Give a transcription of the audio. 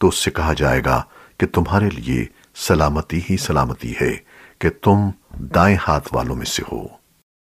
تو اس سے کہا جائے گا کہ تمہارے لیے سلامتی ہی سلامتی ہے کہ تم دائیں ہاتھ والوں میں سے ہو۔